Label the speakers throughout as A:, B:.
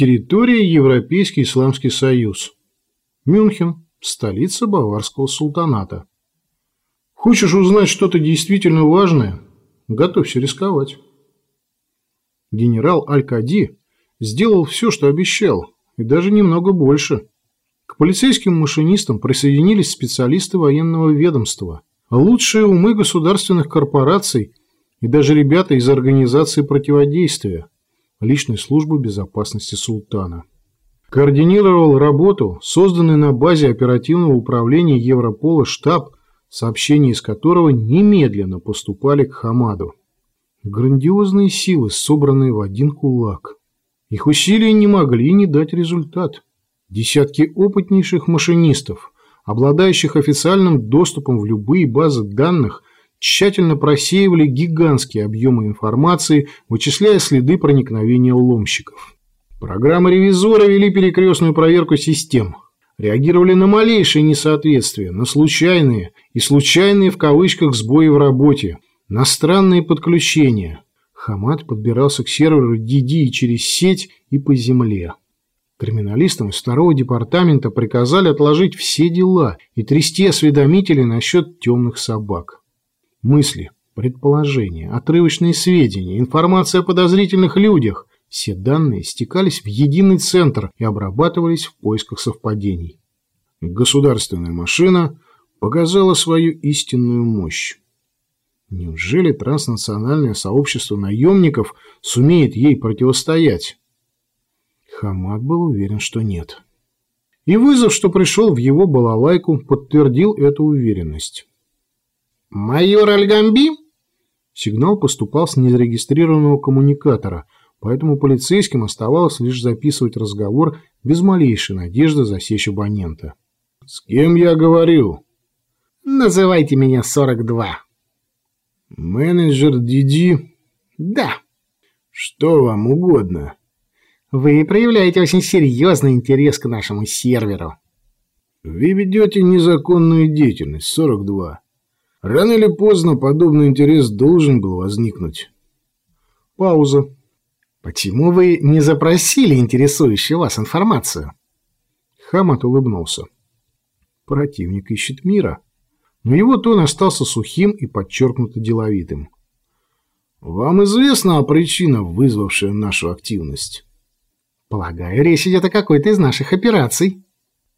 A: Территория Европейский Исламский Союз. Мюнхен, столица Баварского султаната. Хочешь узнать что-то действительно важное? Готовься рисковать. Генерал Аль-Кади сделал все, что обещал, и даже немного больше. К полицейским машинистам присоединились специалисты военного ведомства, лучшие умы государственных корпораций и даже ребята из организации противодействия, личной службы безопасности султана. Координировал работу, созданный на базе оперативного управления Европола штаб, сообщения из которого немедленно поступали к Хамаду. Грандиозные силы, собранные в один кулак. Их усилия не могли не дать результат. Десятки опытнейших машинистов, обладающих официальным доступом в любые базы данных, тщательно просеивали гигантские объемы информации, вычисляя следы проникновения ломщиков. Программы ревизора вели перекрестную проверку систем, реагировали на малейшие несоответствия, на случайные и случайные в кавычках сбои в работе, на странные подключения. Хамад подбирался к серверу DD через сеть и по земле. Криминалистам из второго департамента приказали отложить все дела и трясти осведомителей насчет темных собак. Мысли, предположения, отрывочные сведения, информация о подозрительных людях – все данные стекались в единый центр и обрабатывались в поисках совпадений. Государственная машина показала свою истинную мощь. Неужели транснациональное сообщество наемников сумеет ей противостоять? Хамад был уверен, что нет. И вызов, что пришел в его балалайку, подтвердил эту уверенность.
B: «Майор Альгамби?»
A: Сигнал поступал с незарегистрированного коммуникатора, поэтому полицейским оставалось лишь записывать разговор без малейшей надежды засечь абонента. «С кем я говорю?»
B: «Называйте меня 42».
A: «Менеджер Диди?»
B: «Да».
A: «Что вам угодно?»
B: «Вы проявляете очень серьезный интерес к нашему серверу».
A: «Вы ведете незаконную деятельность, 42. Рано или поздно подобный интерес должен был возникнуть. Пауза.
B: «Почему вы не запросили интересующую вас информацию?»
A: Хамат улыбнулся. Противник ищет мира. Но его тон остался сухим и подчеркнуто деловитым. «Вам известна о причинах, вызвавшая нашу активность?»
B: «Полагаю, речь идет о какой-то из наших операций».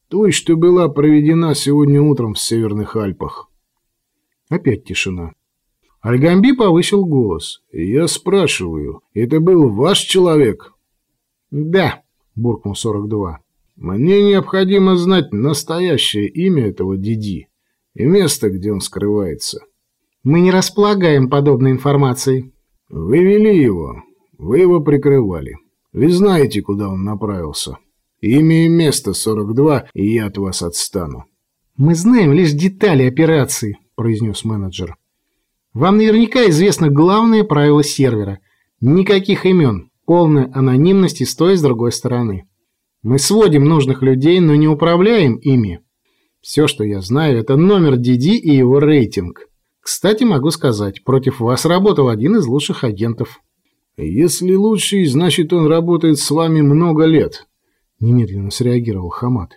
A: «Той, что была проведена сегодня утром в Северных Альпах». Опять тишина. Альгамби повысил голос. «Я спрашиваю, это был ваш человек?»
B: «Да», —
A: буркнул 42. «Мне необходимо знать настоящее имя этого Диди и место, где он скрывается».
B: «Мы не располагаем подобной информацией».
A: «Вы вели его, вы его прикрывали. Вы знаете, куда он направился. Имя и место 42, и я от вас отстану».
B: «Мы знаем лишь детали операции», – произнес менеджер. «Вам наверняка известно главное правило сервера. Никаких имен, полная анонимность и с той и с другой стороны. Мы сводим нужных людей, но не управляем ими. Все, что я знаю, это номер DD и его рейтинг. Кстати, могу сказать, против вас работал один из лучших агентов».
A: «Если лучший, значит, он работает с вами много лет», – немедленно среагировал Хамад.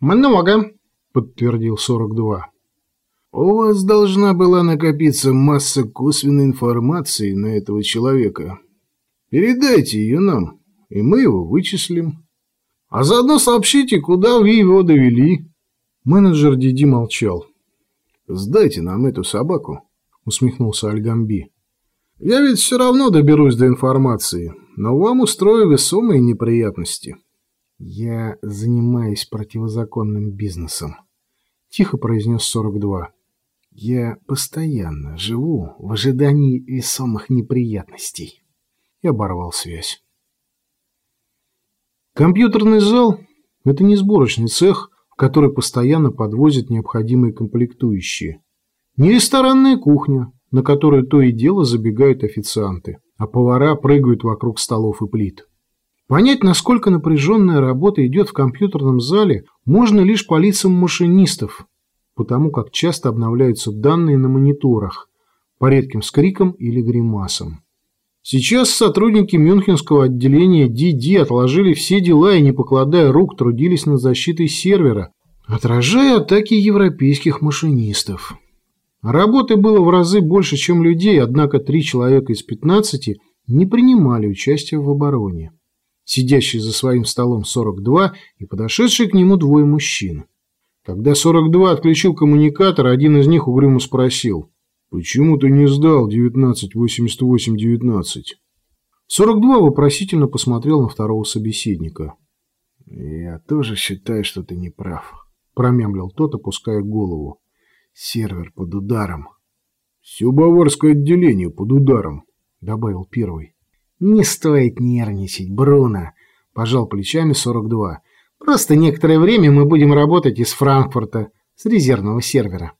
B: «Много», –
A: подтвердил 42. У вас должна была накопиться масса косвенной информации на этого человека. Передайте ее нам, и мы его вычислим. А заодно сообщите, куда вы его довели. Менеджер Диди молчал. «Сдайте нам эту собаку», — усмехнулся Альгамби. «Я ведь все равно доберусь до информации, но вам устрою весомые неприятности».
B: «Я занимаюсь противозаконным бизнесом», — тихо произнес 42. Я постоянно живу в ожидании весомых неприятностей.
A: И оборвал связь. Компьютерный зал – это не сборочный цех, в который постоянно подвозят необходимые комплектующие. Не ресторанная кухня, на которую то и дело забегают официанты, а повара прыгают вокруг столов и плит. Понять, насколько напряженная работа идет в компьютерном зале, можно лишь по лицам машинистов, потому как часто обновляются данные на мониторах по редким скрикам или гримасам. Сейчас сотрудники Мюнхенского отделения DD отложили все дела и, не покладая рук, трудились над защитой сервера, отражая атаки европейских машинистов. Работы было в разы больше, чем людей, однако три человека из 15 не принимали участия в обороне. Сидящий за своим столом 42 и подошедший к нему двое мужчин. Когда 42 отключил коммуникатор, один из них угрюмо спросил, «Почему ты не сдал 1988-19?» 42 вопросительно посмотрел на второго собеседника.
B: «Я тоже считаю, что ты не прав», – промямлил тот, опуская голову. Сервер под ударом.
A: Все баварское отделение под ударом, добавил первый.
B: Не стоит нервничать, Бруно, пожал плечами 42. Просто некоторое время мы будем работать из Франкфурта, с резервного сервера.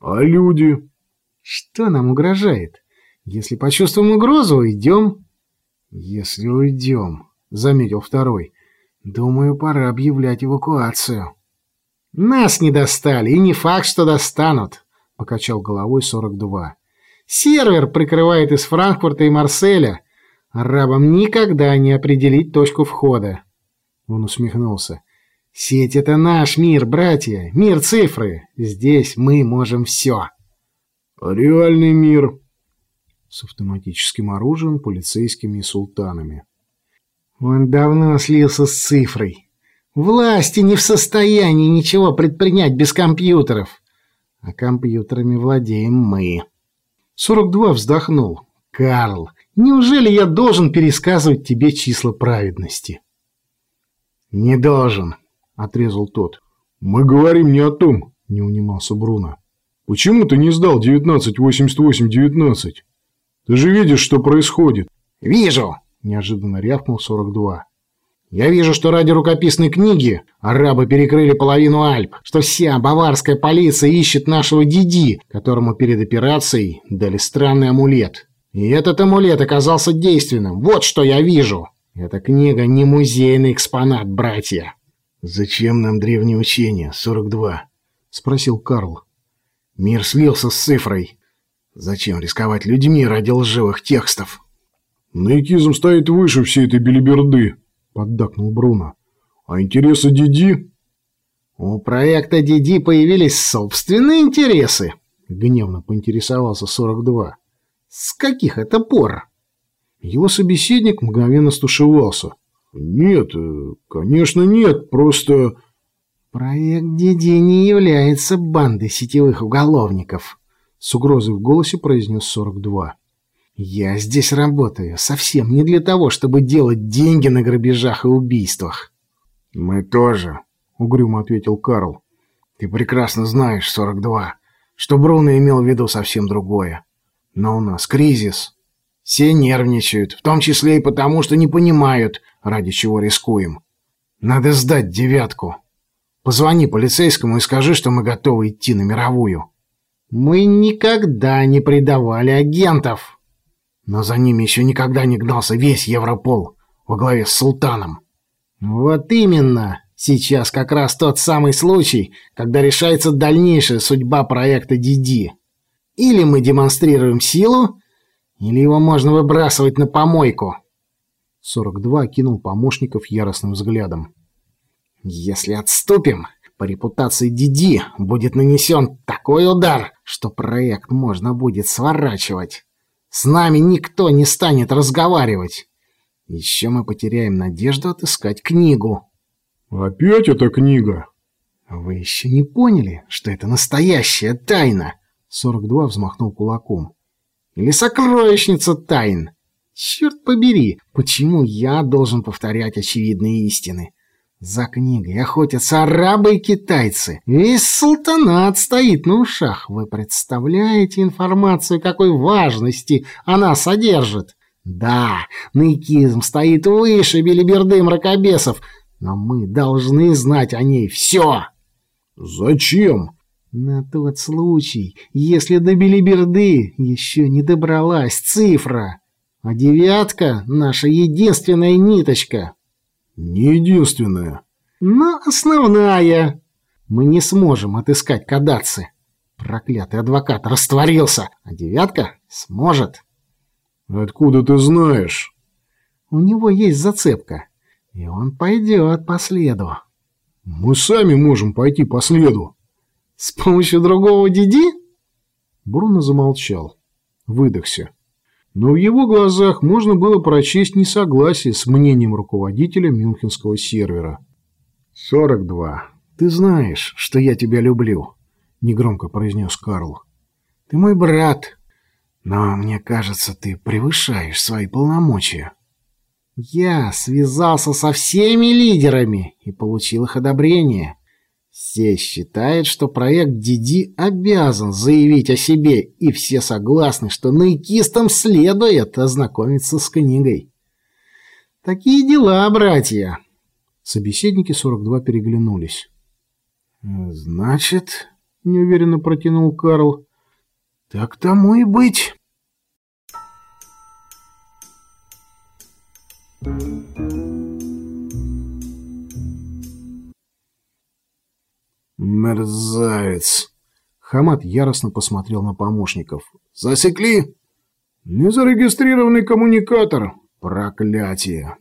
A: А люди?
B: Что нам угрожает? Если почувствуем угрозу, уйдем. Если уйдем, заметил второй. Думаю, пора объявлять эвакуацию. «Нас не достали, и не факт, что достанут», — покачал головой 42. «Сервер прикрывает из Франкфурта и Марселя. Арабам никогда не определить точку входа». Он усмехнулся. «Сеть — это наш мир, братья, мир цифры. Здесь мы можем все».
A: «А реальный мир?» С автоматическим оружием, полицейскими и султанами.
B: «Он давно слился с цифрой», Власти не в состоянии ничего предпринять без компьютеров. А компьютерами владеем мы.
A: 42 вздохнул.
B: Карл, неужели я должен пересказывать тебе числа праведности?
A: Не должен, отрезал тот. Мы говорим не о том, не унимался Бруно. Почему ты не сдал 1988-19? Ты же видишь, что происходит.
B: Вижу, неожиданно рявкнул 42. Я вижу, что ради рукописной книги арабы перекрыли половину Альп, что вся баварская полиция ищет нашего Диди, которому перед операцией дали странный амулет. И этот амулет оказался действенным. Вот что я вижу. Эта книга не музейный экспонат, братья.
A: «Зачем нам древние учения, 42?» — спросил Карл.
B: «Мир слился с цифрой. Зачем рисковать людьми ради лживых текстов?»
A: «Наикизм стоит выше всей этой белиберды», – поддакнул Бруно. «А интересы Диди?»
B: «У проекта Диди появились собственные интересы», – гневно поинтересовался 42. «С каких это пор?»
A: Его собеседник мгновенно стушевался. «Нет, э, конечно нет, просто...»
B: «Проект Диди не является бандой сетевых уголовников», — с угрозой в голосе произнес 42. «Я здесь работаю совсем не для того, чтобы делать деньги на грабежах и убийствах».
A: «Мы тоже», — угрюмо ответил Карл.
B: «Ты прекрасно знаешь, 42, что Бруно имел в виду совсем другое. Но у нас кризис. Все нервничают, в том числе и потому, что не понимают, ради чего рискуем. Надо сдать девятку. Позвони полицейскому и скажи, что мы готовы идти на мировую». «Мы никогда не предавали агентов», но за ними еще никогда не гнался весь Европол во главе с Султаном. Вот именно. Сейчас как раз тот самый случай, когда решается дальнейшая судьба проекта Диди. Или мы демонстрируем силу, или его можно выбрасывать на помойку.
A: 42 кинул помощников яростным взглядом.
B: Если отступим, по репутации Диди будет нанесен такой удар, что проект можно будет сворачивать. С нами никто не станет разговаривать. Еще мы потеряем надежду отыскать книгу.
A: Опять эта книга?
B: Вы еще не поняли, что это настоящая тайна? 42 взмахнул кулаком. Или сокровищница тайн? Черт побери, почему я должен повторять очевидные истины? За книгой охотятся арабы и китайцы. Весь султанат стоит на ушах. Вы представляете информацию, какой важности она содержит? Да, наикизм стоит выше белиберды мракобесов, но мы должны знать о ней все.
A: Зачем?
B: На тот случай, если до белиберды еще не добралась цифра. А девятка — наша единственная ниточка.
A: Не единственная.
B: Но основная. Мы не сможем отыскать кадаться. Проклятый адвокат растворился, а девятка сможет.
A: Откуда ты знаешь?
B: У него есть зацепка, и он пойдет по следу.
A: Мы сами можем пойти по следу.
B: С помощью другого Диди?
A: Бруно замолчал, выдохся. Но в его глазах можно было прочесть несогласие с мнением руководителя мюнхенского сервера.
B: «Сорок два. Ты знаешь, что я тебя люблю», — негромко произнес Карл. «Ты мой брат, но мне кажется, ты превышаешь свои полномочия. Я связался со всеми лидерами и получил их одобрение. Все считают, что проект Диди обязан заявить о себе, и все согласны, что наикистам следует ознакомиться с книгой. Такие дела, братья.
A: Собеседники 42 переглянулись.
B: «Значит, — неуверенно протянул Карл, так тому и быть.
A: Мерзавец. Хамат яростно посмотрел на помощников.
B: Засекли?
A: Незарегистрированный коммуникатор.
B: Проклятие.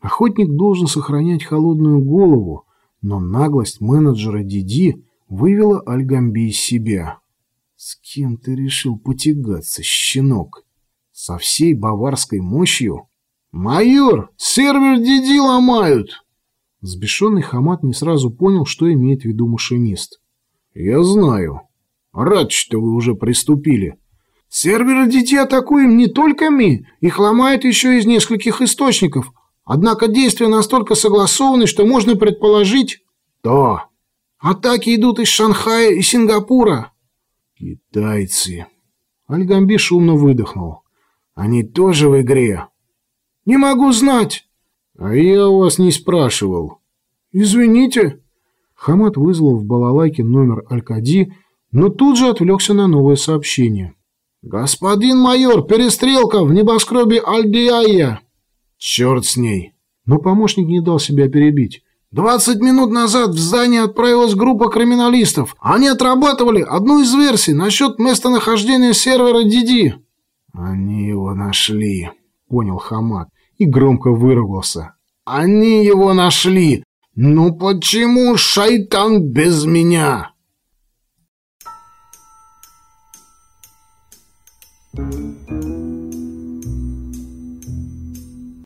A: Охотник должен сохранять холодную голову, но наглость менеджера Диди вывела Альгамби из себя. С кем ты решил потягаться, щенок? Со всей баварской мощью?
B: Майор, сервер Диди ломают!
A: Сбешенный Хамат не сразу понял, что имеет в виду машинист.
B: Я знаю. Рад, что вы уже приступили. Серверы Диди атакуем не только мы, их ломают еще из нескольких источников. Однако действия настолько согласованы, что можно предположить...
A: То.
B: Атаки идут из Шанхая и Сингапура.
A: Китайцы. Альгамби шумно выдохнул. Они тоже в игре?
B: Не могу знать.
A: А я у вас не спрашивал.
B: Извините.
A: Хамат вызвал в балалайке номер Алькади, но тут же отвлекся на новое сообщение.
B: «Господин майор, перестрелка в небоскребе Альдиая!»
A: «Черт с ней!» Но помощник не дал себя перебить.
B: Двадцать минут назад в здание отправилась группа криминалистов. Они отрабатывали одну из версий насчет местонахождения сервера Диди.
A: Они его нашли, понял Хамад и громко выругался.
B: Они его нашли. Ну почему шайтан без меня? Thank you.